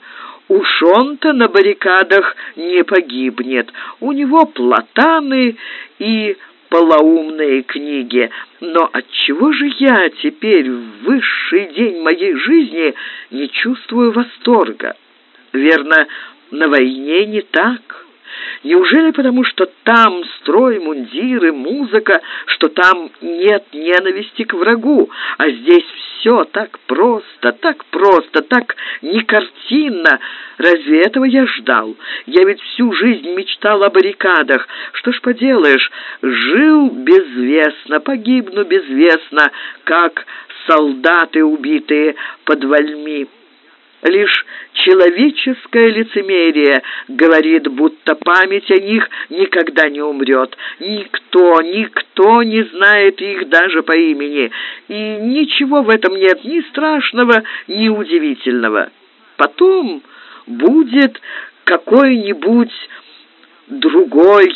Уж он-то на баррикадах не погибнет. У него платаны и полоумные книги. Но отчего же я теперь в высший день моей жизни не чувствую восторга? Верно, на войне не так». Неужели потому, что там строй, мундиры, музыка, что там нет ненависти к врагу, а здесь все так просто, так просто, так не картинно? Разве этого я ждал? Я ведь всю жизнь мечтал о баррикадах. Что ж поделаешь, жил безвестно, погибну безвестно, как солдаты, убитые под Вальми. Лишь человеческое лицемерие говорит, будто память о них никогда не умрет. Никто, никто не знает их даже по имени. И ничего в этом нет ни страшного, ни удивительного. Потом будет какой-нибудь другой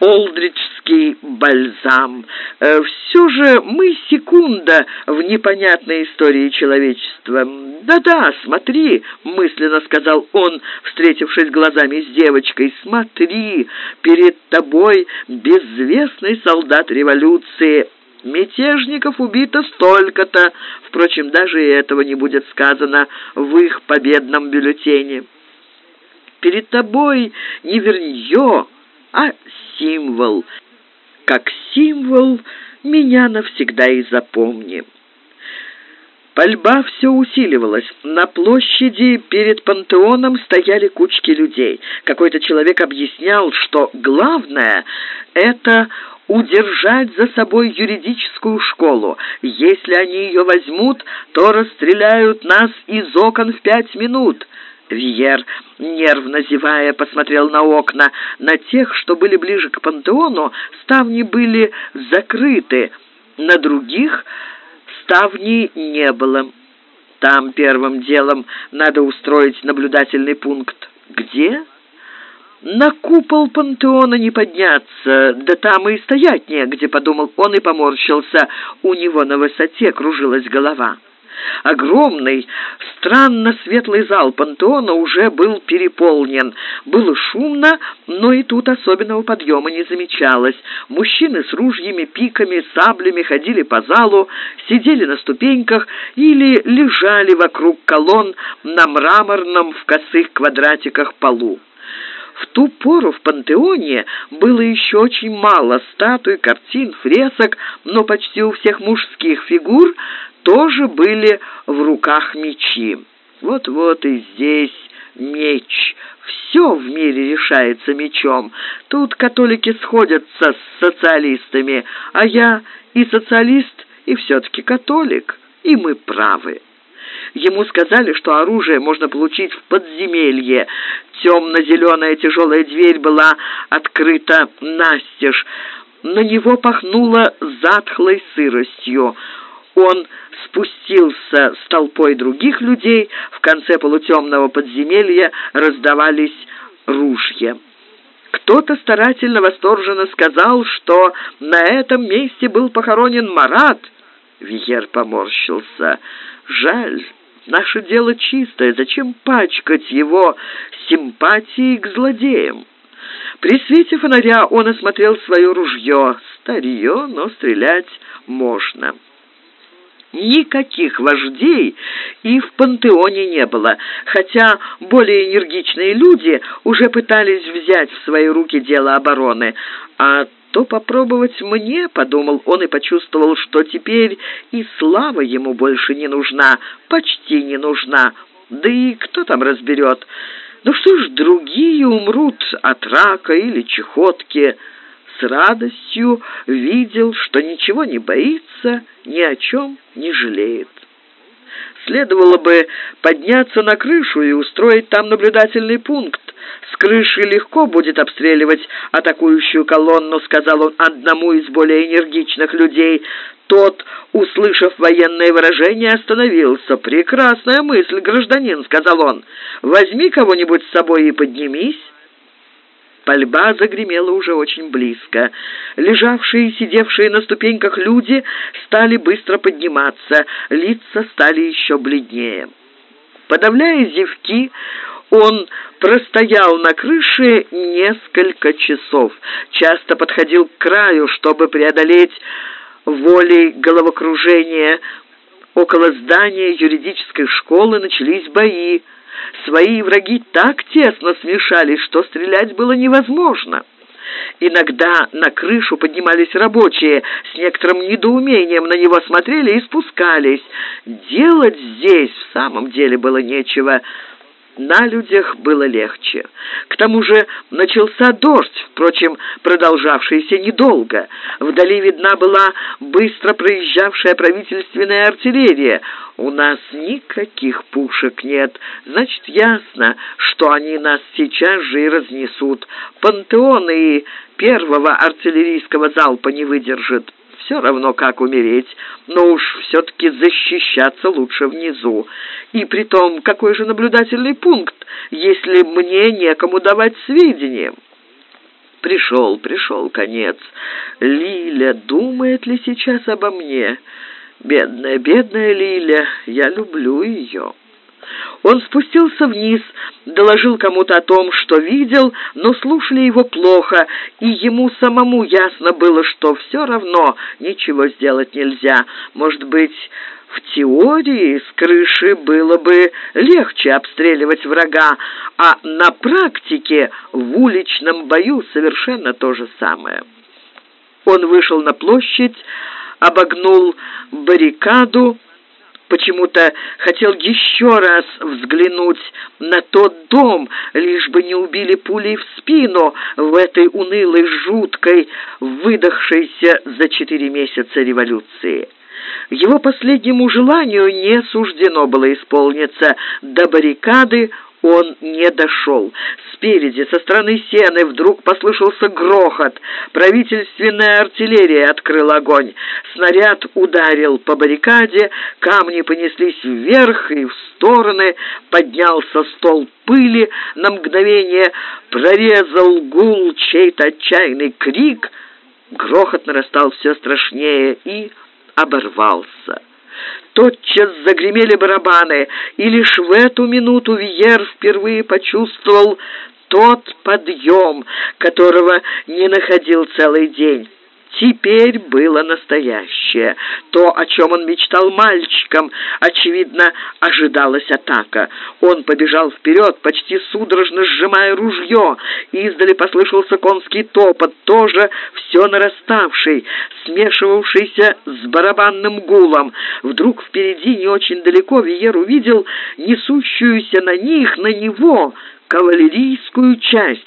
олдриджский бальзам. Э, Все же мы секунда в непонятной истории человечества. Да-да, смотри, мысленно сказал он, встретившись глазами с девочкой. Смотри, перед тобой безвестный солдат революции. Мятежников убито столько-то. Впрочем, даже и этого не будет сказано в их победном бюллетене. Перед тобой не Вернье, а символ. Как символ меня навсегда и запомни. Пальба все усиливалась. На площади перед пантеоном стояли кучки людей. Какой-то человек объяснял, что главное — это удержать за собой юридическую школу. Если они ее возьмут, то расстреляют нас из окон в пять минут. Виер, нервно зевая, посмотрел на окна. На тех, что были ближе к пантеону, ставни были закрыты, на других ставней не было. Там первым делом надо устроить наблюдательный пункт. Где? На купол пантеона не подняться, да там и стоять негде, подумал он и поморщился. У него на высоте кружилась голова. Огромный, странно светлый зал пантеона уже был переполнен. Было шумно, но и тут особенного подъема не замечалось. Мужчины с ружьями, пиками, саблями ходили по залу, сидели на ступеньках или лежали вокруг колонн на мраморном в косых квадратиках полу. В ту пору в пантеоне было еще очень мало статуй, картин, фресок, но почти у всех мужских фигур тоже были в руках мечи. Вот-вот и здесь меч. Все в мире решается мечом. Тут католики сходятся с социалистами, а я и социалист, и все-таки католик, и мы правы. Ему сказали, что оружие можно получить в подземелье. Темно-зеленая тяжелая дверь была открыта настежь. На него пахнуло затхлой сыростью. Он спустился с толпой других людей. В конце полутемного подземелья раздавались ружья. Кто-то старательно восторженно сказал, что на этом месте был похоронен Марат. Виер поморщился. «Жаль, наше дело чистое. Зачем пачкать его симпатией к злодеям?» При свете фонаря он осмотрел свое ружье. Старье, но стрелять можно. Никаких вождей и в пантеоне не было, хотя более энергичные люди уже пытались взять в свои руки дело обороны. А то попробовать мне, подумал он и почувствовал, что теперь и слава ему больше не нужна, почти не нужна. Да и кто там разберет? Ну что ж, другие умрут от рака или чехотки с радостью видел, что ничего не боится, ни о чем не жалеет. Следовало бы подняться на крышу и устроить там наблюдательный пункт. С крыши легко будет обстреливать атакующую колонну, сказал он одному из более энергичных людей. Тот, услышав военное выражение, остановился. «Прекрасная мысль, гражданин», — сказал он. «Возьми кого-нибудь с собой и поднимись». Пальба загремела уже очень близко. Лежавшие и сидевшие на ступеньках люди стали быстро подниматься, лица стали еще бледнее. Подавляя зевки, он простоял на крыше несколько часов, часто подходил к краю, чтобы преодолеть волей головокружение. Около здания юридической школы начались бои. Свои враги так тесно смешались, что стрелять было невозможно. Иногда на крышу поднимались рабочие, с некоторым недоумением на него смотрели и спускались. Делать здесь в самом деле было нечего на людях было легче. К тому же начался дождь, впрочем, продолжавшийся недолго. Вдали видна была быстро проезжавшая правительственная артиллерия. У нас никаких пушек нет. Значит, ясно, что они нас сейчас же и разнесут. Пантеоны и первого артиллерийского залпа не выдержат все равно как умереть, но уж все-таки защищаться лучше внизу. И при том, какой же наблюдательный пункт, если мне некому давать сведения?» Пришел, пришел конец. Лиля думает ли сейчас обо мне? Бедная, бедная Лиля, я люблю ее. Он спустился вниз, доложил кому-то о том, что видел, но слушали его плохо, и ему самому ясно было, что все равно ничего сделать нельзя. Может быть, в теории с крыши было бы легче обстреливать врага, а на практике в уличном бою совершенно то же самое. Он вышел на площадь, обогнул баррикаду, почему-то хотел еще раз взглянуть на тот дом, лишь бы не убили пулей в спину в этой унылой, жуткой, выдохшейся за четыре месяца революции. Его последнему желанию не суждено было исполниться. До баррикады Он не дошел. Спереди, со стороны сены, вдруг послышался грохот. Правительственная артиллерия открыла огонь. Снаряд ударил по баррикаде, камни понеслись вверх и в стороны, поднялся стол пыли, на мгновение прорезал гул чей-то отчаянный крик. Грохот нарастал все страшнее и оборвался. Тотчас загремели барабаны, и лишь в эту минуту Виер впервые почувствовал тот подъем, которого не находил целый день. Теперь было настоящее. То, о чем он мечтал мальчиком, очевидно, ожидалась атака. Он побежал вперед, почти судорожно сжимая ружье. Издали послышался конский топот, тоже все нараставший, смешивавшийся с барабанным гулом. Вдруг впереди, не очень далеко, Виер увидел несущуюся на них, на него, кавалерийскую часть.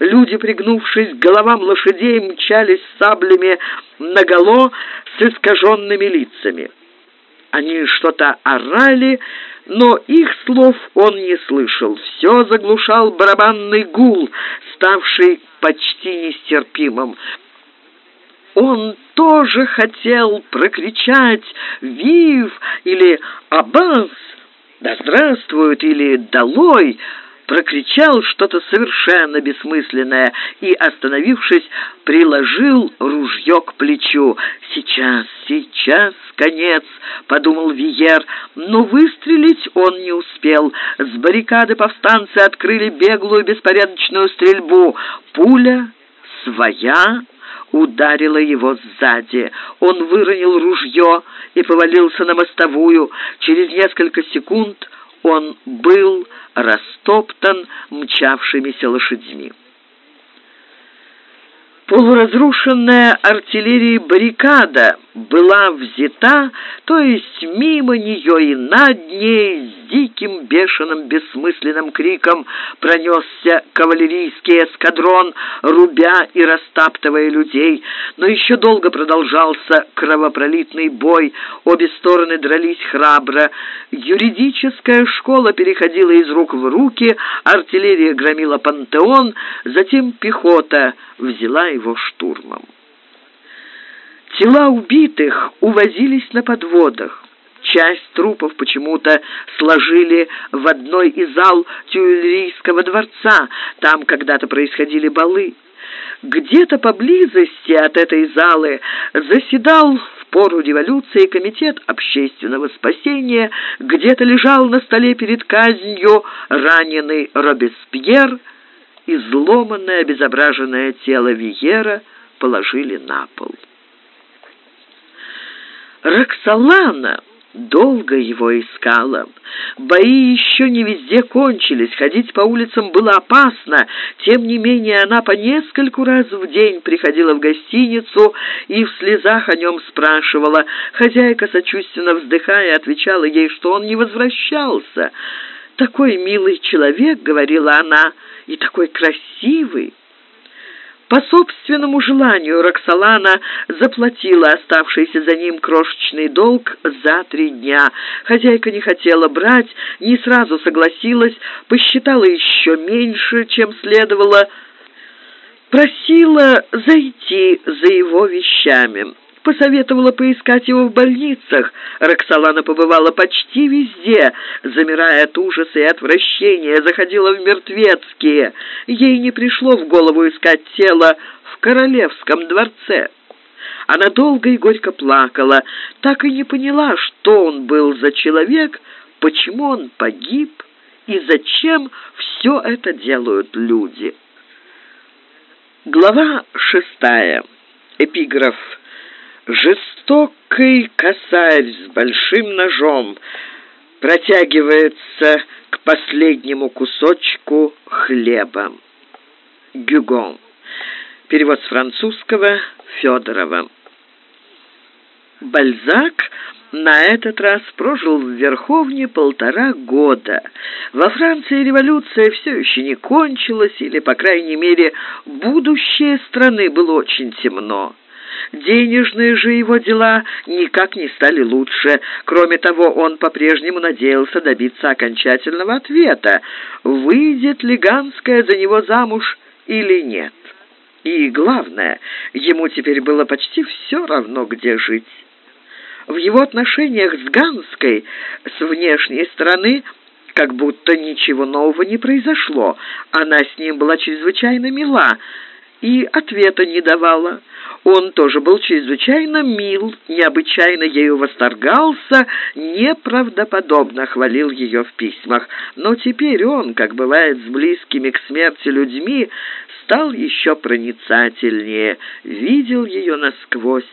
Люди, пригнувшись головам лошадей, мчались саблями наголо с искаженными лицами. Они что-то орали, но их слов он не слышал. Все заглушал барабанный гул, ставший почти нестерпимым. Он тоже хотел прокричать «Вив!» или «Абанс!» «Да здравствует!» или «Долой!» Прокричал что-то совершенно бессмысленное и, остановившись, приложил ружье к плечу. «Сейчас, сейчас, конец!» — подумал Виер, но выстрелить он не успел. С баррикады повстанцы открыли беглую беспорядочную стрельбу. Пуля своя ударила его сзади. Он выронил ружье и повалился на мостовую. Через несколько секунд он был растоптан мчавшимися лошадьми. Полуразрушенная артиллерией баррикада была взята, то есть мимо нее и над ней с диким, бешеным, бессмысленным криком пронесся кавалерийский эскадрон, рубя и растаптывая людей. Но еще долго продолжался кровопролитный бой, обе стороны дрались храбро. Юридическая школа переходила из рук в руки, артиллерия громила пантеон, затем пехота взяла его штурмом. Тела убитых увозились на подводах. Часть трупов почему-то сложили в одной из зал Тюильрийского дворца. Там когда-то происходили балы. Где-то поблизости от этой залы заседал в пору революции комитет общественного спасения, где-то лежал на столе перед казнью раненый Робеспьер, изломанное, обезображенное тело Виера положили на пол. Роксолана долго его искала. Бои еще не везде кончились, ходить по улицам было опасно. Тем не менее, она по нескольку раз в день приходила в гостиницу и в слезах о нем спрашивала. Хозяйка, сочувственно вздыхая, отвечала ей, что он не возвращался. «Такой милый человек», — говорила она, — «и такой красивый». По собственному желанию Роксолана заплатила оставшийся за ним крошечный долг за три дня. Хозяйка не хотела брать, не сразу согласилась, посчитала еще меньше, чем следовало, просила зайти за его вещами посоветовала поискать его в больницах. Роксолана побывала почти везде, замирая от ужаса и отвращения, заходила в мертвецкие. Ей не пришло в голову искать тело в королевском дворце. Она долго и горько плакала, так и не поняла, что он был за человек, почему он погиб и зачем все это делают люди. Глава шестая. Эпиграф Жестокий косарь с большим ножом протягивается к последнему кусочку хлеба. Гюгон. Перевод с французского Федорова. Бальзак на этот раз прожил в Верховне полтора года. Во Франции революция все еще не кончилась, или, по крайней мере, будущее страны было очень темно. Денежные же его дела никак не стали лучше. Кроме того, он по-прежнему надеялся добиться окончательного ответа, выйдет ли Ганская за него замуж или нет. И главное, ему теперь было почти все равно, где жить. В его отношениях с Ганской с внешней стороны как будто ничего нового не произошло. Она с ним была чрезвычайно мила и ответа не давала. Он тоже был чрезвычайно мил, необычайно ею восторгался, неправдоподобно хвалил ее в письмах. Но теперь он, как бывает с близкими к смерти людьми, стал еще проницательнее, видел ее насквозь.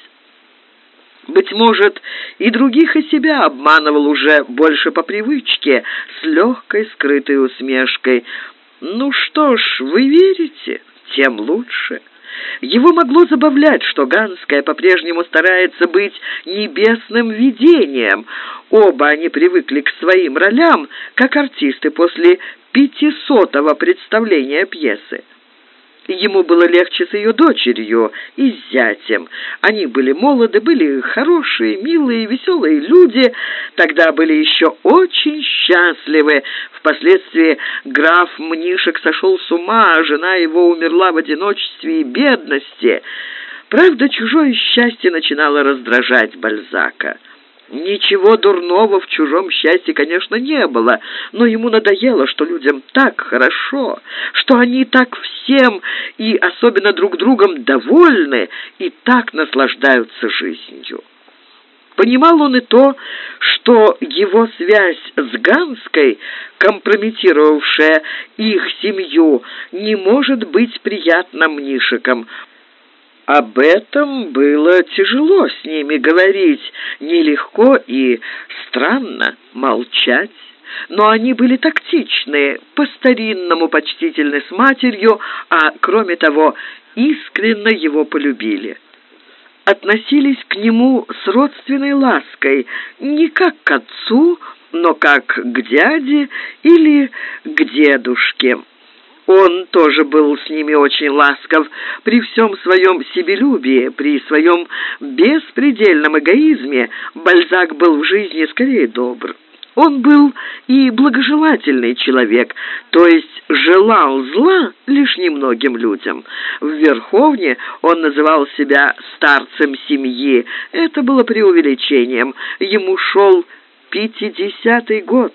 Быть может, и других и себя обманывал уже больше по привычке, с легкой скрытой усмешкой. «Ну что ж, вы верите, тем лучше». Его могло забавлять, что Ганская по-прежнему старается быть небесным видением. Оба они привыкли к своим ролям, как артисты после пятисотого представления пьесы. Ему было легче с ее дочерью и с зятем. Они были молоды, были хорошие, милые, веселые люди. Тогда были еще очень счастливы. Впоследствии граф Мнишек сошел с ума, а жена его умерла в одиночестве и бедности. Правда, чужое счастье начинало раздражать Бальзака. Ничего дурного в чужом счастье, конечно, не было, но ему надоело, что людям так хорошо, что они так всем и особенно друг другом довольны и так наслаждаются жизнью. Понимал он и то, что его связь с Ганской, компрометировавшая их семью, не может быть приятна Мнишикам. Об этом было тяжело с ними говорить, нелегко и странно молчать. Но они были тактичны, по-старинному почтительны с матерью, а, кроме того, искренне его полюбили. Относились к нему с родственной лаской, не как к отцу, но как к дяде или к дедушке. Он тоже был с ними очень ласков. При всем своем себелюбии, при своем беспредельном эгоизме Бальзак был в жизни скорее добр. Он был и благожелательный человек, то есть желал зла лишь немногим людям. В Верховне он называл себя старцем семьи. Это было преувеличением. Ему шел пятидесятый год.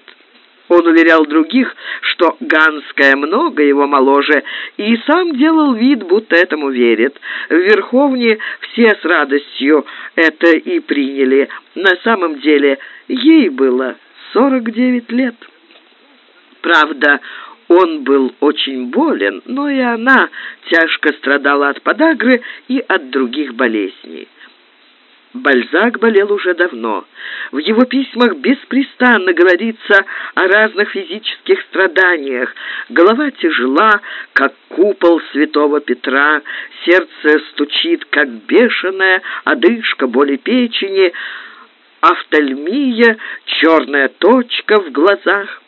Он уверял других, что Ганская много его моложе, и сам делал вид, будто этому верит. В Верховне все с радостью это и приняли. На самом деле ей было сорок девять лет. Правда, он был очень болен, но и она тяжко страдала от подагры и от других болезней. Бальзак болел уже давно. В его письмах беспрестанно говорится о разных физических страданиях. Голова тяжела, как купол святого Петра, сердце стучит, как бешеная, одышка, боли печени, офтальмия, черная точка в глазах.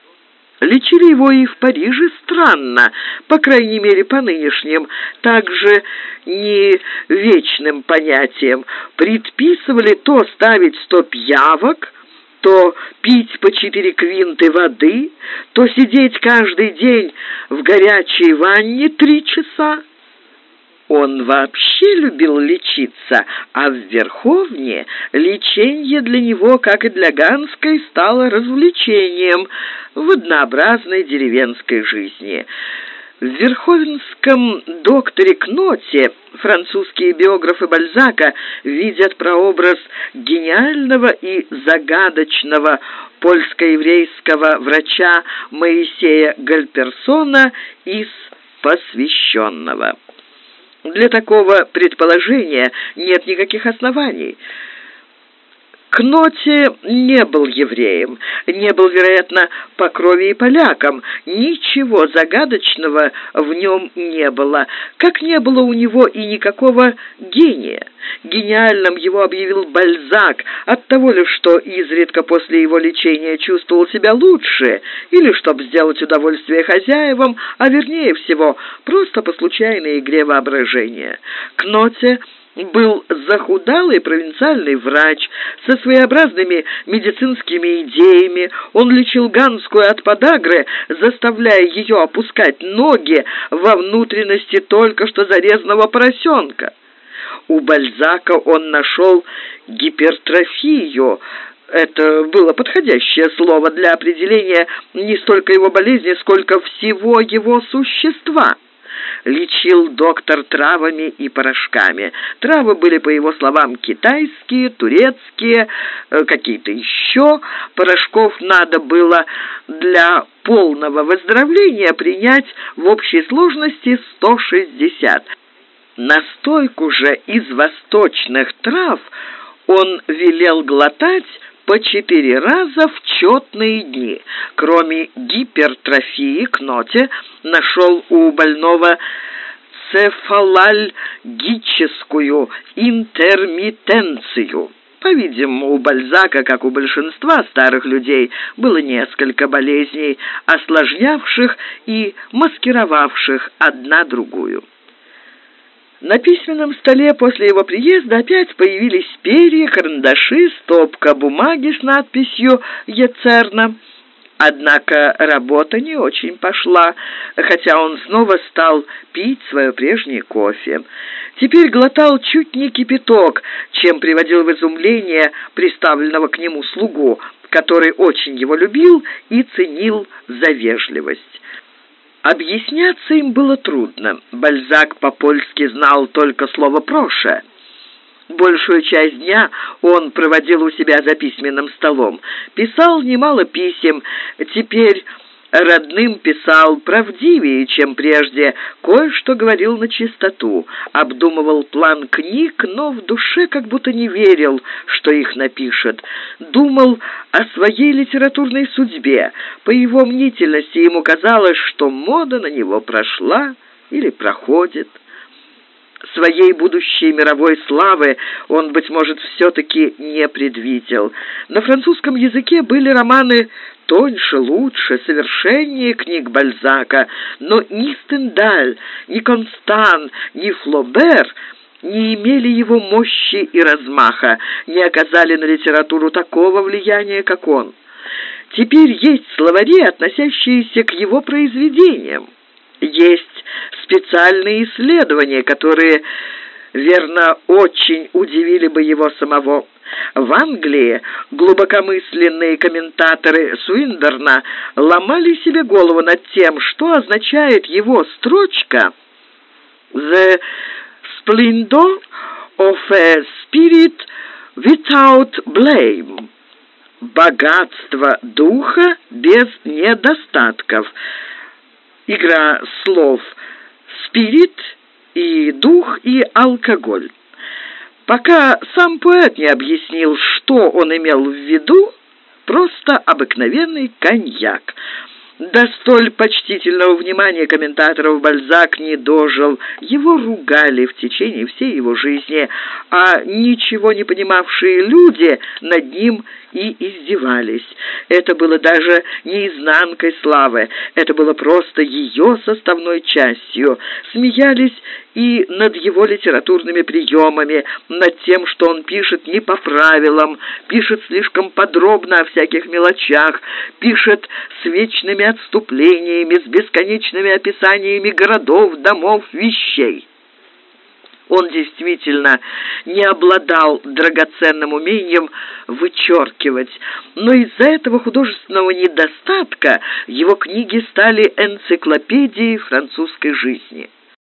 Лечили его и в Париже странно, по крайней мере, по нынешним, также не вечным понятиям. Предписывали то ставить сто пьявок, то пить по четыре квинты воды, то сидеть каждый день в горячей ванне три часа. Он вообще любил лечиться, а в Верховне лечение для него, как и для Ганской, стало развлечением в однообразной деревенской жизни. В Верховенском докторе Кноте французские биографы Бальзака видят прообраз гениального и загадочного польско-еврейского врача Моисея Гальперсона из «Посвященного». Для такого предположения нет никаких оснований. Кноте не был евреем, не был, вероятно, по крови и полякам. Ничего загадочного в нем не было, как не было у него и никакого гения. Гениальным его объявил Бальзак от того ли, что изредка после его лечения чувствовал себя лучше, или чтобы сделать удовольствие хозяевам, а вернее всего, просто по случайной игре воображения. Кноте был захудалый провинциальный врач со своеобразными медицинскими идеями. Он лечил Ганскую от подагры, заставляя ее опускать ноги во внутренности только что зарезанного поросенка. У Бальзака он нашел гипертрофию. Это было подходящее слово для определения не столько его болезни, сколько всего его существа лечил доктор травами и порошками. Травы были, по его словам, китайские, турецкие, э, какие-то еще. Порошков надо было для полного выздоровления принять в общей сложности 160. Настойку же из восточных трав он велел глотать по четыре раза в четные дни. Кроме гипертрофии, Кноте нашел у больного цефалальгическую интермитенцию. По-видимому, у Бальзака, как у большинства старых людей, было несколько болезней, осложнявших и маскировавших одна другую. На письменном столе после его приезда опять появились перья, карандаши, стопка бумаги с надписью «Ецерна». Однако работа не очень пошла, хотя он снова стал пить свое прежнее кофе. Теперь глотал чуть не кипяток, чем приводил в изумление приставленного к нему слугу, который очень его любил и ценил за вежливость. Объясняться им было трудно. Бальзак по-польски знал только слово «проше». Большую часть дня он проводил у себя за письменным столом. Писал немало писем. Теперь родным писал правдивее, чем прежде, кое-что говорил на чистоту, обдумывал план книг, но в душе как будто не верил, что их напишет. Думал о своей литературной судьбе. По его мнительности ему казалось, что мода на него прошла или проходит. Своей будущей мировой славы он, быть может, все-таки не предвидел. На французском языке были романы тоньше, лучше, совершеннее книг Бальзака, но ни Стендаль, ни Констан, ни Флобер не имели его мощи и размаха, не оказали на литературу такого влияния, как он. Теперь есть словари, относящиеся к его произведениям. Есть специальные исследования, которые, верно, очень удивили бы его самого. В Англии глубокомысленные комментаторы Суиндерна ломали себе голову над тем, что означает его строчка «The splendor of a spirit without blame» «Богатство духа без недостатков». Игра слов «спирит» и «дух» и «алкоголь». Пока сам поэт не объяснил, что он имел в виду, просто обыкновенный коньяк. До столь почтительного внимания комментаторов Бальзак не дожил. Его ругали в течение всей его жизни, а ничего не понимавшие люди над ним и издевались. Это было даже не изнанкой славы, это было просто ее составной частью. Смеялись и над его литературными приемами, над тем, что он пишет не по правилам, пишет слишком подробно о всяких мелочах, пишет с вечными отступлениями, с бесконечными описаниями городов, домов, вещей. Он действительно не обладал драгоценным умением вычеркивать, но из-за этого художественного недостатка его книги стали энциклопедией французской жизни.